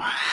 Wow.